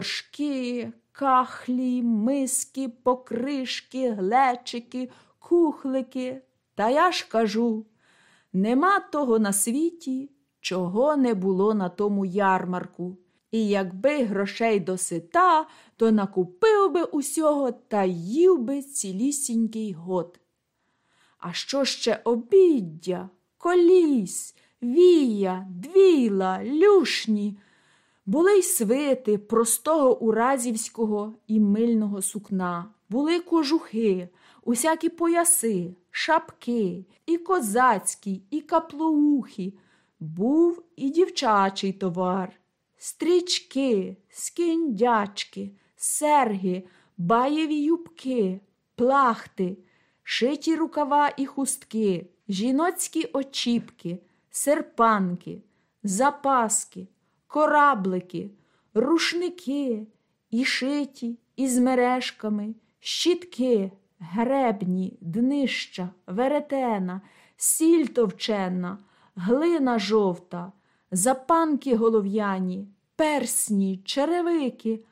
горшки, кахлі, миски, покришки, глечики, кухлики. Та я ж кажу нема того на світі, чого не було на тому ярмарку. І якби грошей досита, то накупив би усього та їв би цілісінький год. А що ще обіддя, коліс, вія, двіла, люшні? Були й свити простого уразівського і мильного сукна, були кожухи, усякі пояси, шапки, і козацькі, і каплоухі. Був і дівчачий товар, стрічки, скіндячки, серги, баєві юбки, плахти, шиті рукава і хустки, жіноцькі очіпки, серпанки, запаски, кораблики, рушники, і шиті, із мережками, щітки, гребні, днища, веретена, сіль товчена, глина жовта, запанки голов'яні, персні, черевики,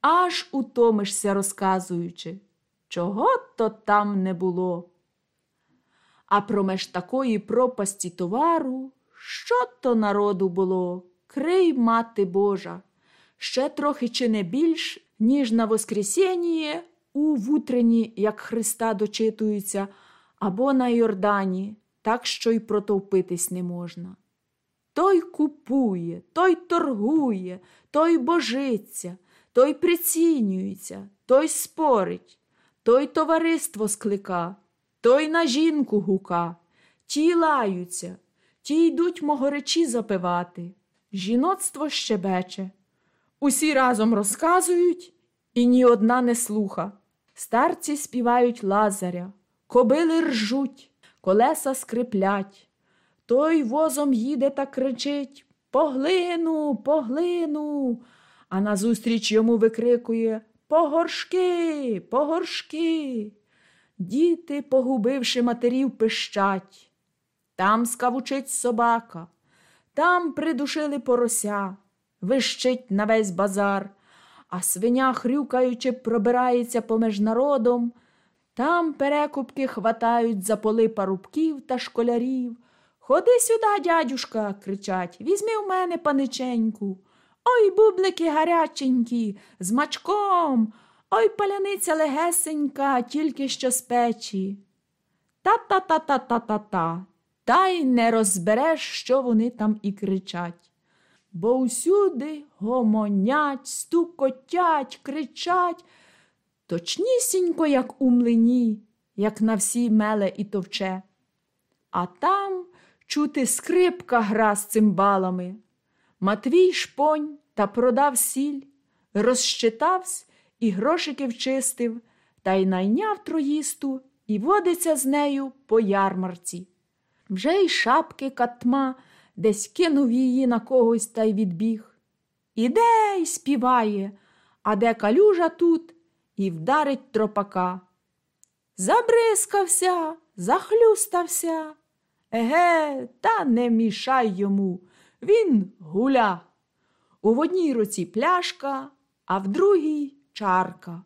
аж утомишся, розказуючи, чого то там не було. А промеж такої пропасті товару, що то народу було, крий мати Божа, ще трохи чи не більш, ніж на Воскресіння у вутрені, як Христа дочитуються, або на Йордані, так що й протовпитись не можна. Той купує, той торгує, той божиться, той прицінюється, той спорить, той товариство склика, той на жінку гука, ті лаються, ті йдуть могоречі запивати. Жіноцтво щебече. Усі разом розказують, і ні одна не слуха. Старці співають лазаря, кобили ржуть, колеса скриплять. Той возом їде та кричить Поглину, поглину, а назустріч йому викрикує Погоршки, погоршки. Діти, погубивши матерів, пищать. Там скавучить собака, там придушили порося, вищить на весь базар а свиня, хрюкаючи, пробирається поміж народом. Там перекупки хватають за поли парубків та школярів. Ходи сюди, дядюшка, кричать, візьми в мене паниченьку. Ой, бублики гаряченькі, з мачком, ой паляниця легесенька, тільки що з печі. Та-та-та-та-та-та-та, та й не розбереш, що вони там і кричать бо усюди гомонять, стукотять, кричать, точнісінько, як у млині, як на всі меле і товче. А там чути скрипка гра з цимбалами. Матвій шпонь та продав сіль, розщитавсь і грошики вчистив, та й найняв троїсту і водиться з нею по ярмарці. Вже й шапки катма десь кинув її на когось та й відбіг. Іде й співає, а де калюжа тут і вдарить тропака. Забризкався, захлюстався. Еге, та не мішай йому, він гуля. У одній руці пляшка, а в другій чарка.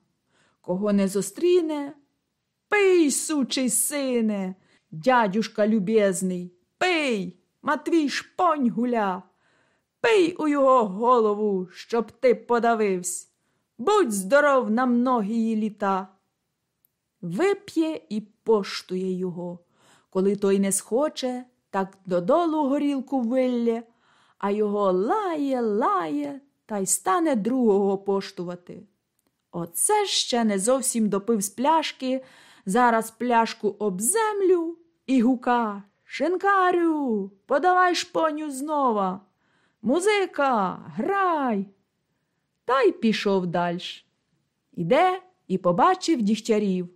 Кого не зустріне, пий, сучий сине, дядюшка любезний, пий. Матвій шпонь гуля, пий у його голову, щоб ти подавився. Будь здоров на многії літа. Вип'є і поштує його. Коли той не схоче, так додолу горілку виллє, а його лає, лає та й стане другого поштувати. Оце ще не зовсім допив з пляшки, зараз пляшку об землю і гука. Шинкарю, подавай шпоню знова. Музика, грай. Та й пішов дальш. Іде і побачив дігтярів.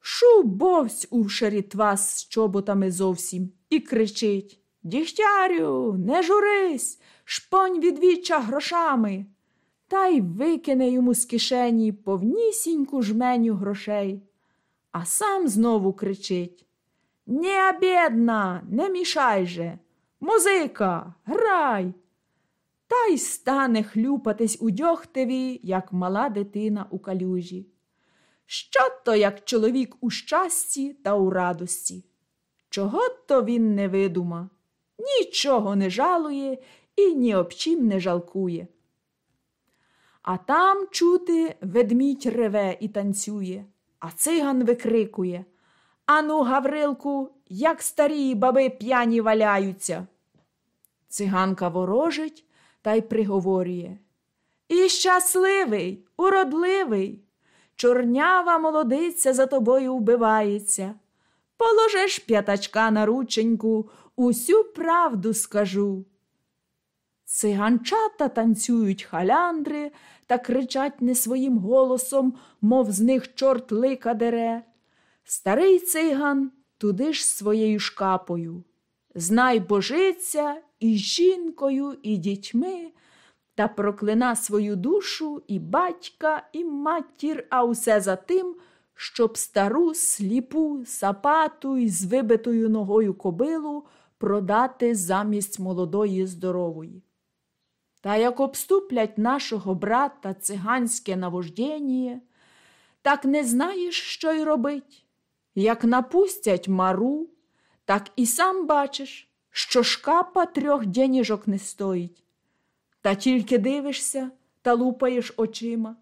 Шубовсь у шарітва з чоботами зовсім і кричить Дігтярю, не журись, шпонь відвіча грошами. Та й викине йому з кишені повнісіньку жменю грошей, а сам знову кричить не обідна, не мішай же. Музика, грай. та й стане хлюпатись у дьогтеві, як мала дитина у калюжі. Що то, як чоловік у щасті та у радості? Чого то він не видума, нічого не жалує і ні об чим не жалкує. А там чути ведмідь реве і танцює, а циган викрикує Ану, Гаврилку, як старі баби п'яні валяються. Циганка ворожить та й приговорює. І щасливий, уродливий, чорнява молодиця за тобою вбивається. Положиш п'ятачка на рученьку, усю правду скажу. Циганчата танцюють халяндри та кричать не своїм голосом, мов з них чорт лика дере. Старий циган туди ж своєю шкапою. Знай божиться і жінкою, і дітьми, та проклина свою душу і батька, і матір, а усе за тим, щоб стару, сліпу, сапату і з вибитою ногою кобилу продати замість молодої здорової. Та як обступлять нашого брата циганське навождєння, так не знаєш, що й робить. Як напустять мару, так і сам бачиш, що шкапа трьох денежок не стоїть. Та тільки дивишся та лупаєш очима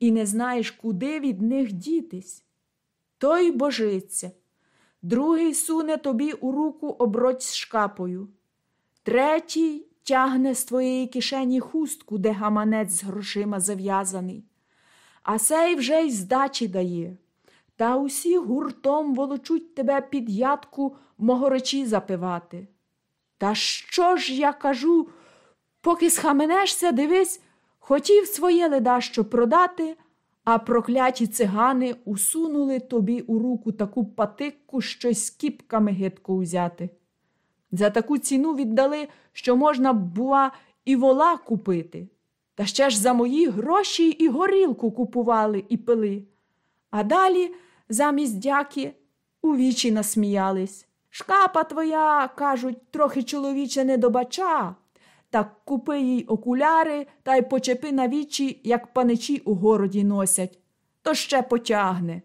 і не знаєш, куди від них дітись. Той божиться, другий суне тобі у руку оброть з шкапою, третій тягне з твоєї кишені хустку, де гаманець з грошима зав'язаний, а сей вже й здачі дає. Та усі гуртом волочуть тебе під ядку могоречі запивати. Та що ж я кажу, поки схаменешся, дивись, хотів своє ледащо продати, а прокляті цигани усунули тобі у руку таку патикку, що з кіпками гидко узяти. За таку ціну віддали, що можна, була, і вола купити. Та ще ж за мої гроші і горілку купували і пили. А далі, замість дяки, у вічі насміялись. Шкапа твоя, кажуть, трохи чоловіче не добача. Так купи їй окуляри та й почепи на вічі, як паничі у городі носять, то ще потягне.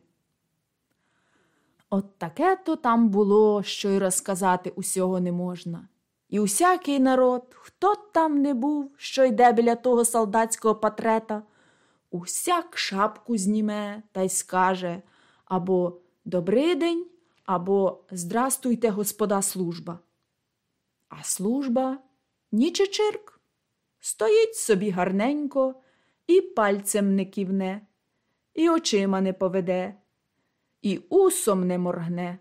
От таке то там було, що й розказати усього не можна. І усякий народ, хто там не був, що йде біля того солдатського патрета, усяк шапку зніме та й скаже або «Добрий день, або Здрастуйте, господа служба. А служба нічечирк, стоїть собі гарненько і пальцем не ківне, і очима не поведе і усом не моргне.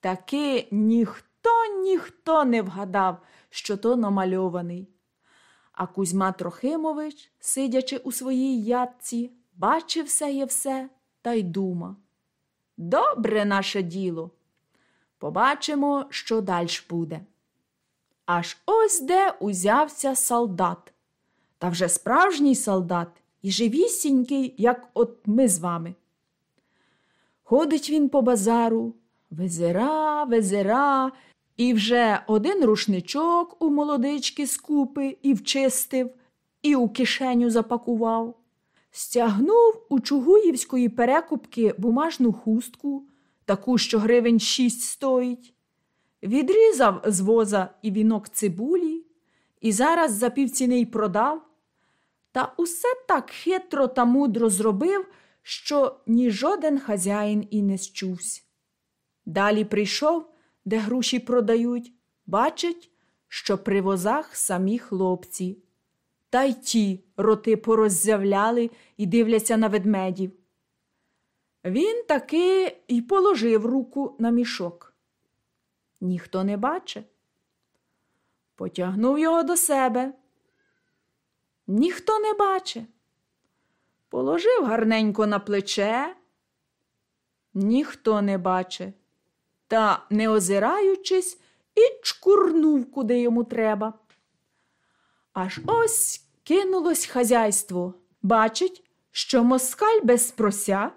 Таки ніхто, ніхто не вгадав, що то намальований. А Кузьма Трохимович, сидячи у своїй ядці, бачив все є все та й дума. Добре наше діло. Побачимо, що дальш буде. Аж ось де узявся солдат. Та вже справжній солдат і живісінький, як от ми з вами. Ходить він по базару, визира, визира, і вже один рушничок у молодички скупи і вчистив, і у кишеню запакував, стягнув у Чугуївської перекупки бумажну хустку, таку, що гривень шість стоїть, відрізав з воза і вінок цибулі, і зараз за півціни й продав. Та усе так хитро та мудро зробив що ні жоден хазяїн і не счувся. Далі прийшов, де груші продають, бачить, що при возах самі хлопці. Та й ті роти пороззявляли і дивляться на ведмедів. Він таки й положив руку на мішок. Ніхто не бачить. Потягнув його до себе. Ніхто не бачить положив гарненько на плече. Ніхто не бачить, та, не озираючись, і чкурнув, куди йому треба. Аж ось кинулось хазяйство. Бачить, що москаль без спрося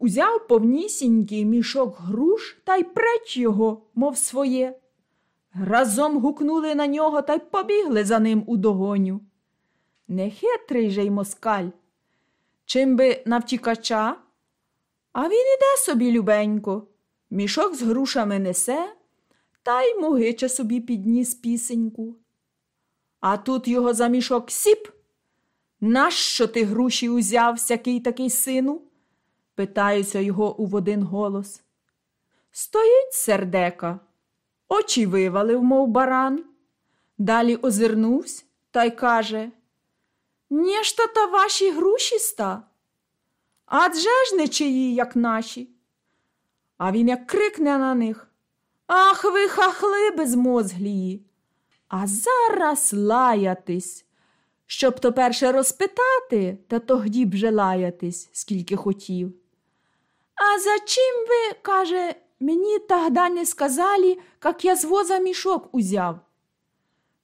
узяв повнісінький мішок груш та й преч його, мов своє. Разом гукнули на нього та й побігли за ним у догоню. нехитрий же й москаль. Чим би навтікача? А він іде собі любенько, мішок з грушами несе, та й могиче собі підніс пісеньку. А тут його за мішок сіп. Нащо ти груші узяв всякий такий сину? питаюся його у один голос. Стоїть сердека, очі вивалив, мов баран. Далі озирнувся та й каже Нєшта та ваші груші ста? Адже ж не чиї, як наші. А він як крикне на них Ах, ви хахли безмозглії. А зараз лаятись. Щоб то перше розпитати, та тогді б же лаятись, скільки хотів. А за чим ви, каже, мені тогда не сказали, як я з воза мішок узяв?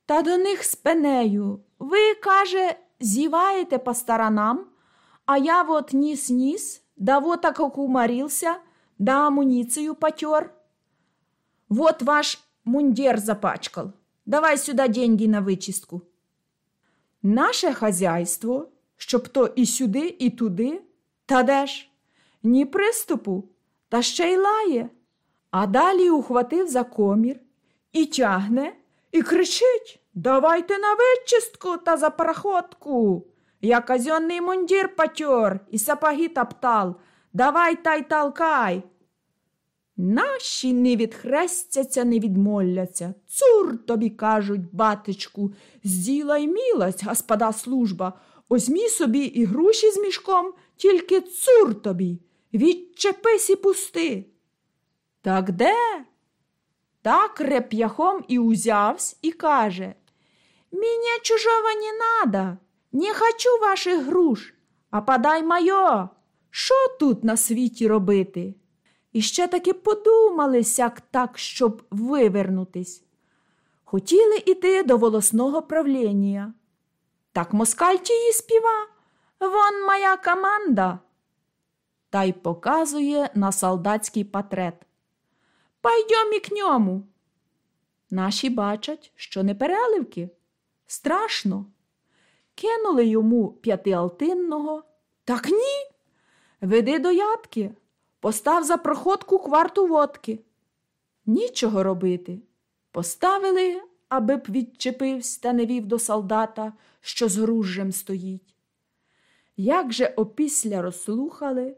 Та до них спинею. Ви, каже, зіваєте по сторонам, а я вот ніс-ніс, да вот так окумарился, да амуницию потер. Вот ваш мундир запачкал. Давай сюда деньги на вичистку. Наше хазяйство, щоб то і сюди, і туди, та де ж? Ні приступу, та ще й лає. А далі ухватив за комір і тягне, і кричить Давайте на вичистку та за пароходку. Я казенний мундір потер і сапоги топтал. Давай та й толкай. Наші не відхрестяться, не відмолляться. Цур тобі кажуть, батечку, зділай мілость, господа служба. Озьмі собі і груші з мішком, тільки цур тобі. Відчепись і пусти. Так де? Так реп'яхом і узявсь і каже Мені чужого не надо, не хочу ваших груш, а подай моє. Що тут на світі робити? І ще таки подумали сяк так, щоб вивернутись. Хотіли іти до волосного правління. Так москаль тії співа, вон моя команда. Та й показує на солдатський патрет. Пайдем і к ньому. Наші бачать, що не переливки. Страшно. Кинули йому п'ятиалтинного. Так ні. Веди до ядки, постав за проходку кварту водки. Нічого робити. Поставили, аби б відчепився та не вів до солдата, що з гружжем стоїть. Як же опісля розслухали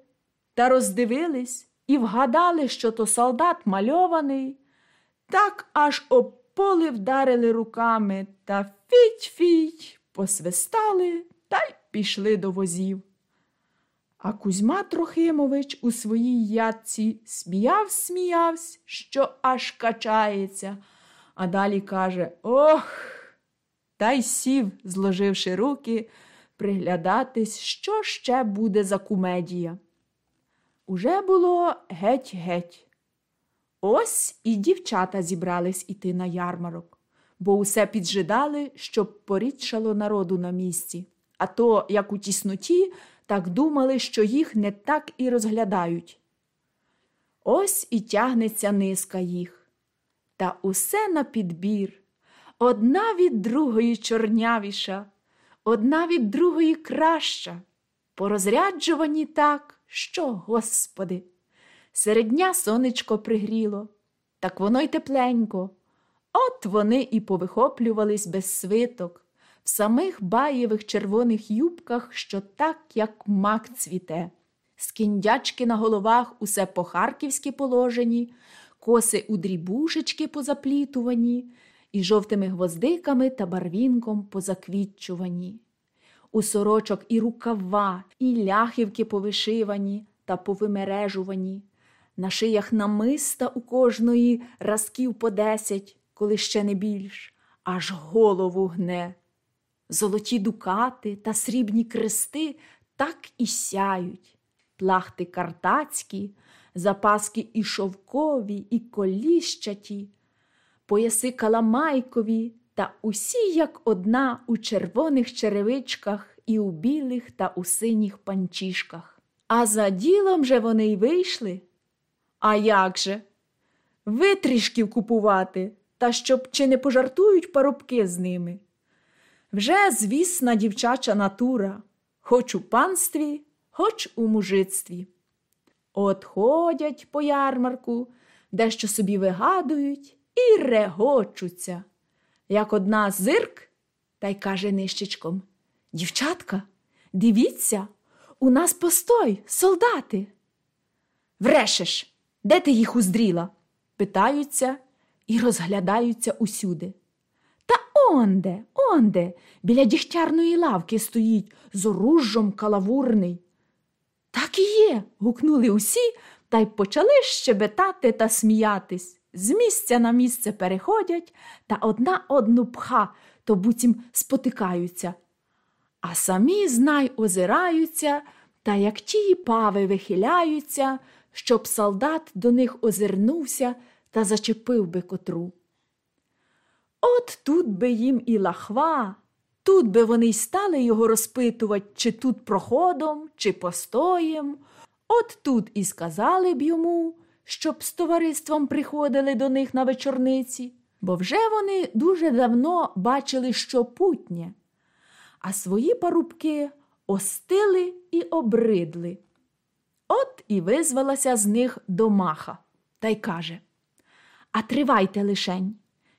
та роздивились і вгадали, що то солдат мальований, так аж об поли вдарили руками та фіть-фіть посвистали та й пішли до возів. А Кузьма Трохимович у своїй ядці сміяв, сміявсь, що аж качається, а далі каже Ох. Та й сів, зложивши руки, приглядатись, що ще буде за кумедія. Уже було геть-геть. Ось і дівчата зібрались іти на ярмарок, бо усе піджидали, щоб порідшало народу на місці. А то, як у тісноті, так думали, що їх не так і розглядають. Ось і тягнеться низка їх. Та усе на підбір. Одна від другої чорнявіша, одна від другої краща, порозряджувані так, що, Господи. Серед дня сонечко пригріло, так воно й тепленько. От вони і повихоплювались без свиток, в самих баєвих червоних юбках, що так, як мак цвіте. Скіндячки на головах усе по-харківськи положені, коси у дрібушечки позаплітувані, і жовтими гвоздиками та барвінком позаквітчувані. У сорочок і рукава, і ляхівки повишивані та повимережувані, на шиях намиста у кожної разків по десять, коли ще не більш, аж голову гне. Золоті дукати та срібні крести так і сяють, плахти картацькі, запаски і шовкові, і коліщаті, пояси каламайкові та усі, як одна, у червоних черевичках і у білих та у синіх панчішках. А за ділом же вони й вийшли. А як же? Витрішків купувати, та щоб чи не пожартують парубки з ними. Вже звісна дівчача натура, хоч у панстві, хоч у мужицтві. От ходять по ярмарку, дещо собі вигадують і регочуться. Як одна зирк, та й каже нищечком Дівчатка, дивіться, у нас постой, солдати. Врешеш, де ти їх уздріла? питаються і розглядаються усюди. Онде, онде, біля дігтярної лавки стоїть з оружжом калавурний. Так і є. гукнули усі та й почали щебетати та сміятись. З місця на місце переходять та одна одну пха, то буцім спотикаються. А самі, знай, озираються, та як ті пави вихиляються, щоб солдат до них озирнувся та зачепив би котру. От тут би їм і лахва, тут би вони й стали його розпитувати, чи тут проходом, чи постоєм. От тут і сказали б йому, щоб з товариством приходили до них на вечорниці, бо вже вони дуже давно бачили, що путнє, а свої парубки остили і обридли. От і визвалася з них домаха та й каже А тривайте лишень,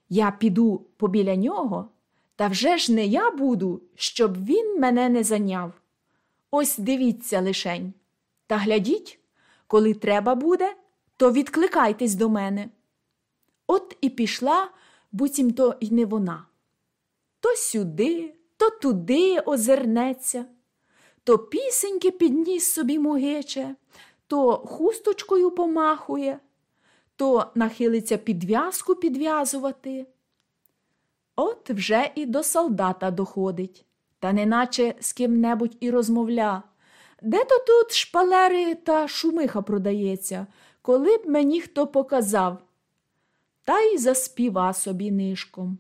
я піду побіля нього, та вже ж не я буду, щоб він мене не зайняв. Ось дивіться лишень. Та глядіть, коли треба буде, то відкликайтесь до мене. От і пішла, буцімто й не вона. То сюди, то туди озирнеться, то пісеньки підніс собі могиче, то хусточкою помахує, то нахилиться підв'язку підв'язувати. От вже і до солдата доходить, та неначе з ким-небудь і розмовля. Де то тут шпалери та шумиха продається, коли б мені хто показав? Та й заспіва собі нишком.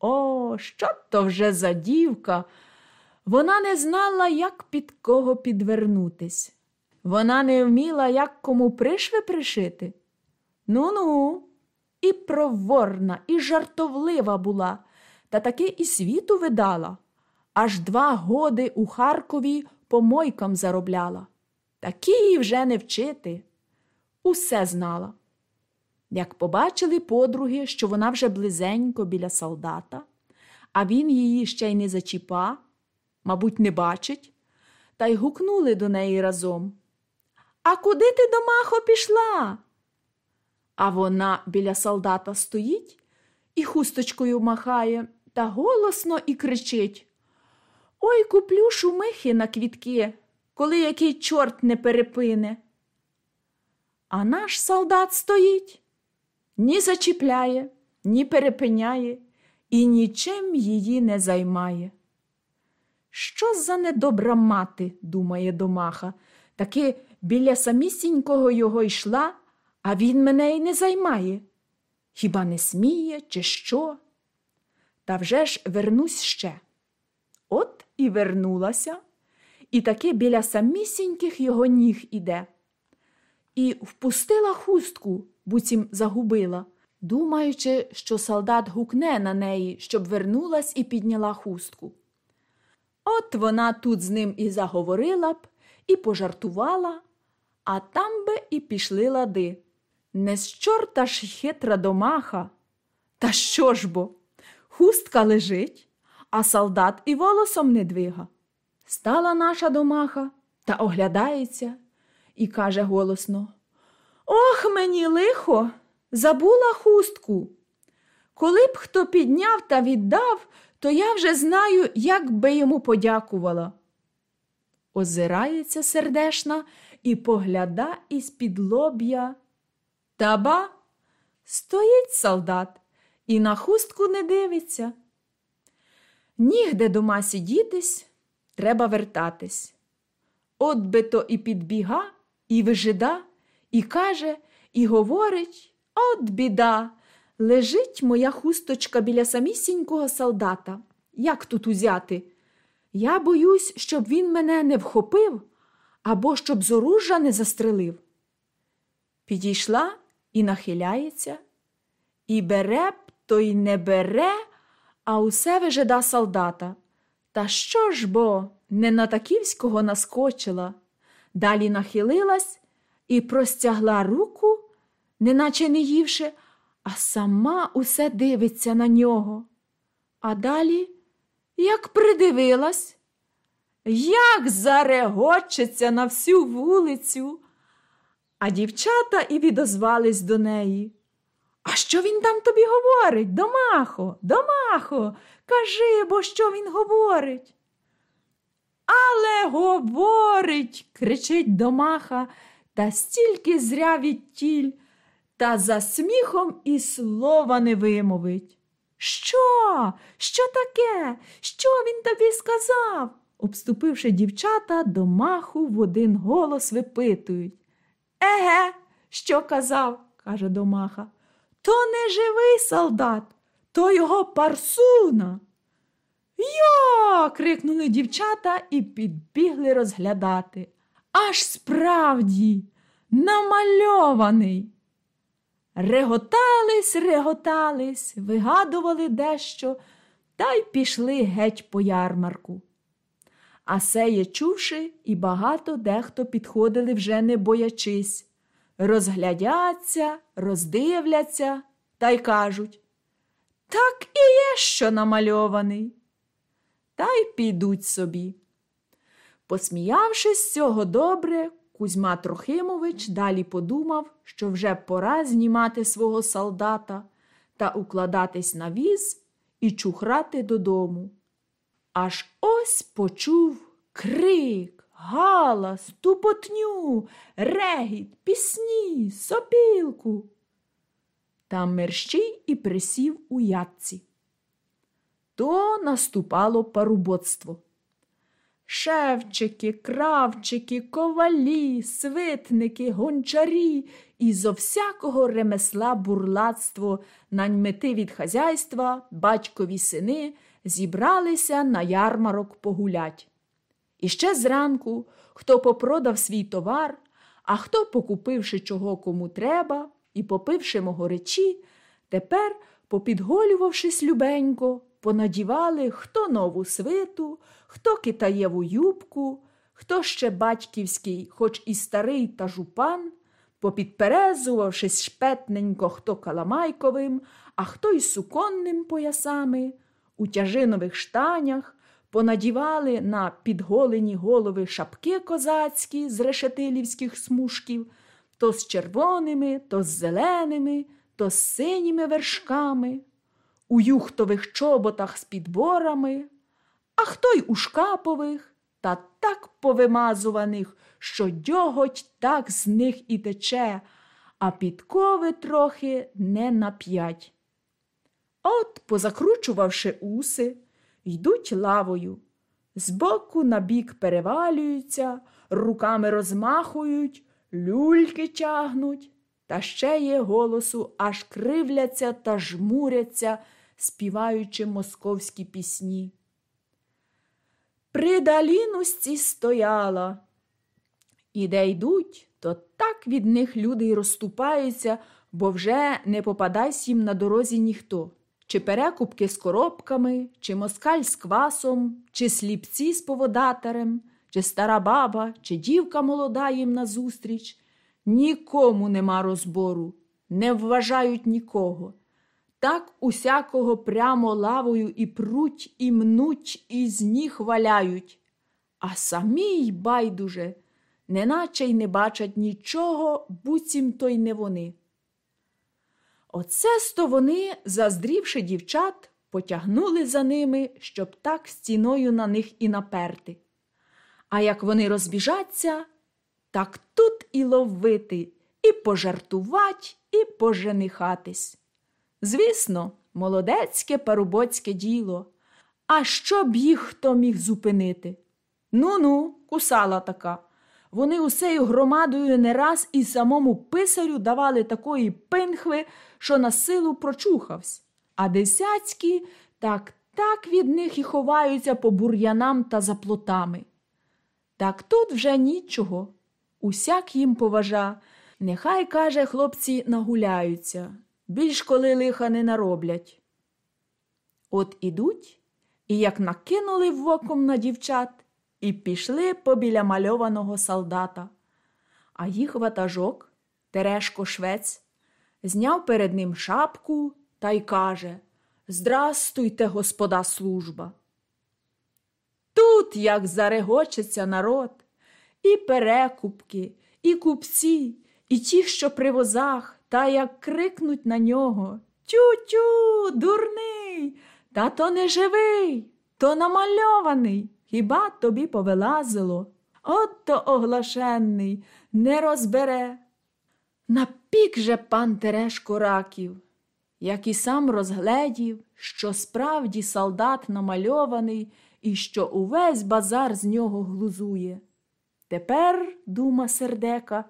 О, що то вже за дівка? Вона не знала, як під кого підвернутись. Вона не вміла, як кому пришви пришити. Ну ну, і проворна, і жартовлива була, та таки і світу видала. Аж два годи у Харкові помойкам заробляла. Такі її вже не вчити. Усе знала. Як побачили подруги, що вона вже близенько біля солдата, а він її ще й не зачіпа, мабуть, не бачить, та й гукнули до неї разом. А куди ти до махо пішла? А вона біля солдата стоїть і хусточкою махає та голосно і кричить Ой, куплю шумихи на квітки, коли який чорт не перепине. А наш солдат стоїть, ні зачіпляє, ні перепиняє і нічим її не займає. Що за недобра мати, думає домаха, таки біля самісінького його йшла, а він мене й не займає. Хіба не сміє, чи що? Та вже ж вернусь ще. От і вернулася, і таки біля самісіньких його ніг іде. І впустила хустку, буцім загубила, думаючи, що солдат гукне на неї, щоб вернулась і підняла хустку. От вона тут з ним і заговорила б, і пожартувала, а там би і пішли лади. Не з чорта ж хитра домаха. Та що ж бо? Хустка лежить, а солдат і волосом не двига. Стала наша домаха та оглядається і каже голосно Ох, мені лихо, забула хустку. Коли б хто підняв та віддав, то я вже знаю, як би йому подякувала. Озирається сердешна і погляда із під лоб'я. Таба стоїть солдат і на хустку не дивиться. Нігде дома сидітись, треба вертатись. От би то і підбіга, і вижида, і каже, і говорить от біда. Лежить моя хусточка біля самісінького солдата. Як тут узяти? Я боюсь, щоб він мене не вхопив або щоб з оружжя не застрелив. Підійшла і нахиляється, і бере б, то й не бере, а усе вижида солдата. Та що ж бо не на таківського наскочила, далі нахилилась і простягла руку, неначе не ївши, а сама усе дивиться на нього. А далі, як придивилась, як зарегочеться на всю вулицю. А дівчата і відозвались до неї. А що він там тобі говорить? Домахо, домахо, кажи, бо що він говорить? Але говорить, кричить домаха, та стільки зря відтіль, та за сміхом і слова не вимовить. Що? Що таке? Що він тобі сказав? Обступивши дівчата, домаху в один голос випитують. Еге, що казав, каже домаха. То не живий солдат, то його парсуна. Йо. крикнули дівчата і підбігли розглядати. Аж справді намальований. Реготались, реготались, вигадували дещо та й пішли геть по ярмарку. А сеє чувши, і багато дехто підходили вже не боячись, розглядяться, роздивляться та й кажуть так і є, що намальований. Та й підуть собі. Посміявшись з цього добре, Кузьма Трохимович далі подумав, що вже пора знімати свого солдата та укладатись на віз і чухрати додому. Аж ось почув крик, галас, тупотню, регіт, пісні, сопілку. Там мерщій і присів у ятці. То наступало парубоцтво. Шевчики, кравчики, ковалі, свитники, гончарі і зо всякого ремесла бурлацтво, наньмети від хазяйства, батькові сини зібралися на ярмарок погулять. І ще зранку хто попродав свій товар, а хто, покупивши чого кому треба і попивши мого речі, тепер, попідголювавшись любенько, понадівали хто нову свиту, хто китаєву юбку, хто ще батьківський, хоч і старий та жупан, попідперезувавшись шпетненько хто каламайковим, а хто й суконним поясами, у тяжинових штанях, понадівали на підголені голови шапки козацькі з решетилівських смужків, то з червоними, то з зеленими, то з синіми вершками, у юхтових чоботах з підборами, а хто й у шкапових та так повимазуваних, що дьоготь так з них і тече, а підкови трохи не От, позакручувавши уси, йдуть лавою, збоку на бік перевалюються, руками розмахують, люльки тягнуть, та ще є голосу, аж кривляться та жмуряться, співаючи московські пісні. При далінусці стояла. І де йдуть, то так від них люди й розступаються, бо вже не попадайсь їм на дорозі ніхто чи перекупки з коробками, чи москаль з квасом, чи сліпці з поводатарем, чи стара баба, чи дівка молода їм назустріч. Нікому нема розбору, не вважають нікого. Так усякого прямо лавою і пруть, і мнуть, і з ніг валяють. А самі й байдуже, неначе й не бачать нічого, буцім то й не вони. Оце сто вони, заздрівши дівчат, потягнули за ними, щоб так стіною на них і наперти. А як вони розбіжаться, так тут і ловити, і пожартувать, і поженихатись. Звісно, молодецьке парубоцьке діло. А що б їх хто міг зупинити? Ну ну, кусала така. Вони усею громадою не раз і самому писарю давали такої пинхви, що на силу прочухавсь, а десяцькі так так від них і ховаються по бур'янам та за плотами. Так тут вже нічого. Усяк їм поважа. Нехай, каже, хлопці нагуляються, більш коли лиха не нароблять. От ідуть, і як накинули воком на дівчат, і пішли побіля мальованого солдата. А їх ватажок, Терешко Швець, зняв перед ним шапку та й каже Здрастуйте, господа служба. Тут, як зарегочеться народ, і перекупки, і купці, і ті, що при возах, та як крикнуть на нього Тю-тю, дурний, та то не живий, то намальований. Хіба тобі повилазило? От то оглашенний не розбере. Напік же пан Терешко раків, як і сам розгледів, що справді солдат намальований і що увесь базар з нього глузує. Тепер, дума сердека,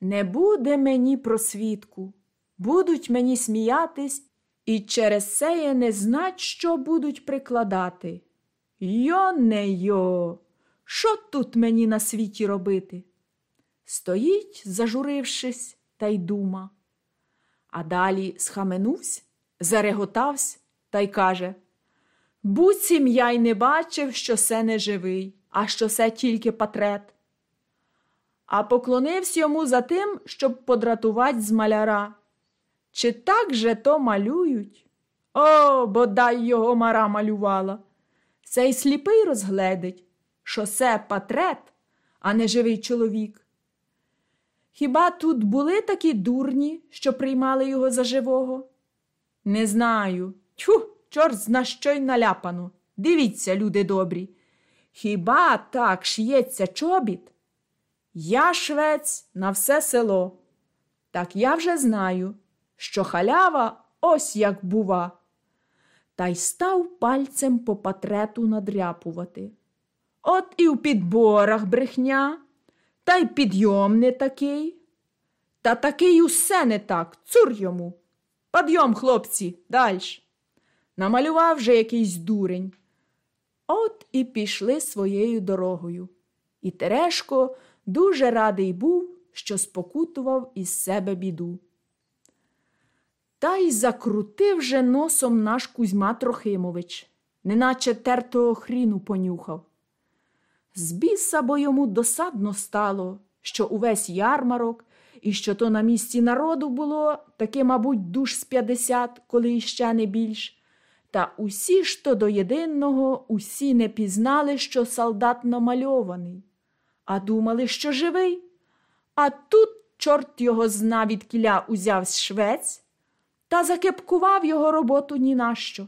не буде мені просвідку, будуть мені сміятись, і через це я не знать, що будуть прикладати. Йо не йо, що тут мені на світі робити? Стоїть, зажурившись, та й дума. А далі схаменувсь, зареготавсь та й каже Буцім я й не бачив, що се не живий, а що се тільки патрет. А поклонився йому за тим, щоб подратувати з маляра. Чи так же то малюють? О, бодай його мара малювала. Цей сліпий розгледить, що це патрет, а не живий чоловік. Хіба тут були такі дурні, що приймали його за живого? Не знаю. Тьфу, чорт зна що й наляпано. Дивіться, люди добрі. Хіба так ш'ється чобіт? Я швець на все село. Так я вже знаю, що халява ось як бува. Та й став пальцем по патрету надряпувати. От і в підборах брехня, та й підйом не такий. Та такий усе не так, цур йому. Подйом, хлопці, дальш. Намалював же якийсь дурень. От і пішли своєю дорогою. І Терешко дуже радий був, що спокутував із себе біду. Та й закрутив же носом наш Кузьма Трохимович, неначе тертого хріну понюхав. З біса бо йому досадно стало, що увесь ярмарок і що то на місці народу було таки, мабуть, душ з п'ятдесят, коли іще не більш. Та усі ж то до єдиного, усі не пізнали, що солдат намальований, а думали, що живий. А тут чорт його зна від кіля узяв швець та закепкував його роботу ні на що.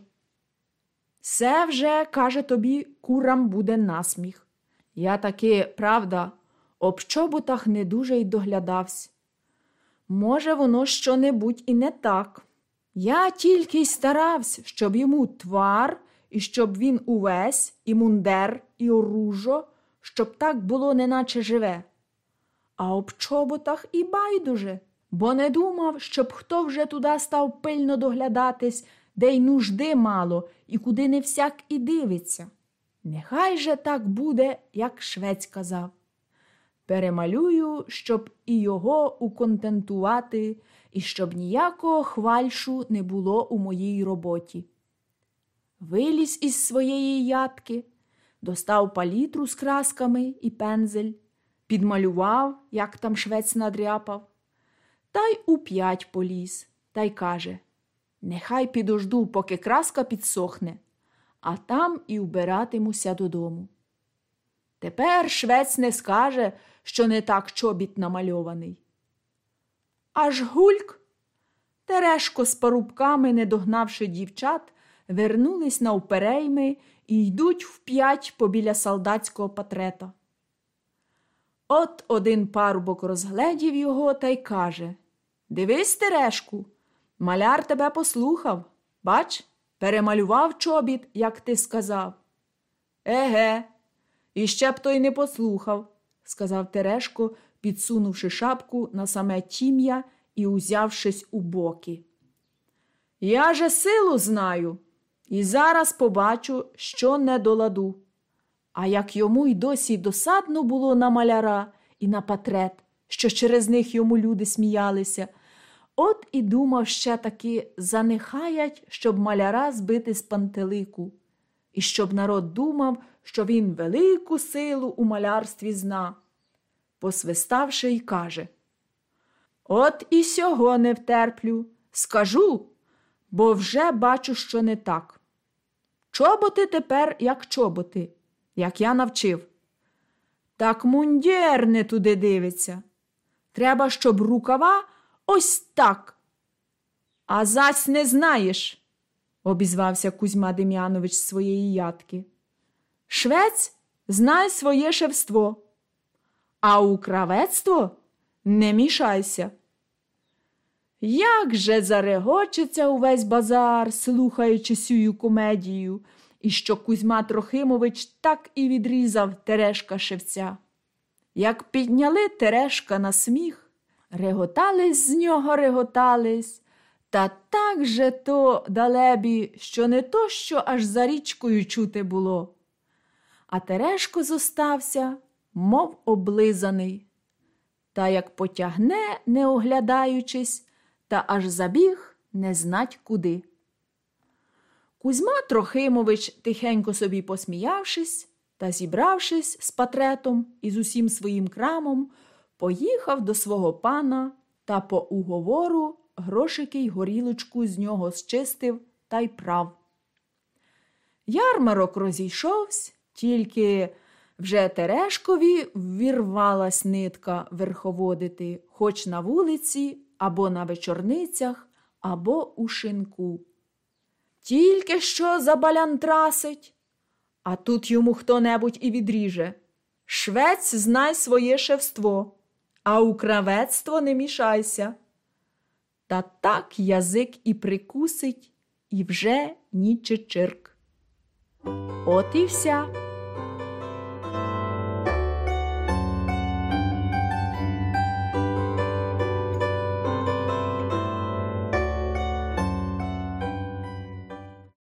Це вже, каже тобі, курам буде насміх. Я таки, правда, об чоботах не дуже й доглядався. Може, воно що-небудь і не так. Я тільки й старався, щоб йому твар, і щоб він увесь, і мундер, і оружо, щоб так було, неначе живе. А об чоботах і байдуже, бо не думав, щоб хто вже туди став пильно доглядатись, де й нужди мало, і куди не всяк і дивиться. Нехай же так буде, як швець казав. Перемалюю, щоб і його уконтентувати, і щоб ніякого хвальшу не було у моїй роботі. Виліз із своєї ядки, достав палітру з красками і пензель, підмалював, як там швець надряпав, та й у п'ять поліз, та й каже Нехай підожду, поки краска підсохне, а там і вбиратимуся додому. Тепер швець не скаже, що не так чобіт намальований. Аж гульк. Терешко з парубками, не догнавши дівчат, вернулись навперейми і йдуть вп'ять побіля солдатського патрета. От один парубок розгледів його та й каже Дивись, Терешку, маляр тебе послухав. Бач, перемалював чобіт, як ти сказав. Еге, іще б той не послухав, сказав Терешко, підсунувши шапку на саме тім'я і узявшись у боки. Я же силу знаю і зараз побачу, що не до ладу. А як йому й досі досадно було на маляра і на патрет, що через них йому люди сміялися, От і думав ще таки занехаять, щоб маляра збити з пантелику, і щоб народ думав, що він велику силу у малярстві зна. Посвиставши й каже От і сього не втерплю, скажу, бо вже бачу, що не так. Чоботи тепер, як чоботи, як я навчив. Так мундєр не туди дивиться. Треба, щоб рукава ось так. А зась не знаєш, обізвався Кузьма Дем'янович з своєї ядки. Швець знай своє шевство, а у кравецтво не мішайся. Як же зарегочеться увесь базар, слухаючи сюю комедію, і що Кузьма Трохимович так і відрізав Терешка шевця. Як підняли Терешка на сміх, реготались з нього, реготались, та так же то далебі, що не то, що аж за річкою чути було. А Терешко зостався, мов облизаний. Та як потягне, не оглядаючись, та аж забіг не знать куди. Кузьма Трохимович, тихенько собі посміявшись та зібравшись з патретом і з усім своїм крамом, поїхав до свого пана та по уговору грошики й горілочку з нього зчистив та й прав. Ярмарок розійшовся, тільки вже Терешкові ввірвалась нитка верховодити хоч на вулиці, або на вечорницях, або у шинку. Тільки що за балянтрасить, а тут йому хто небудь і відріже. Швець знай своє шевство, а у кравецтво не мішайся. Та так язик і прикусить, і вже нічечирк. От і вся.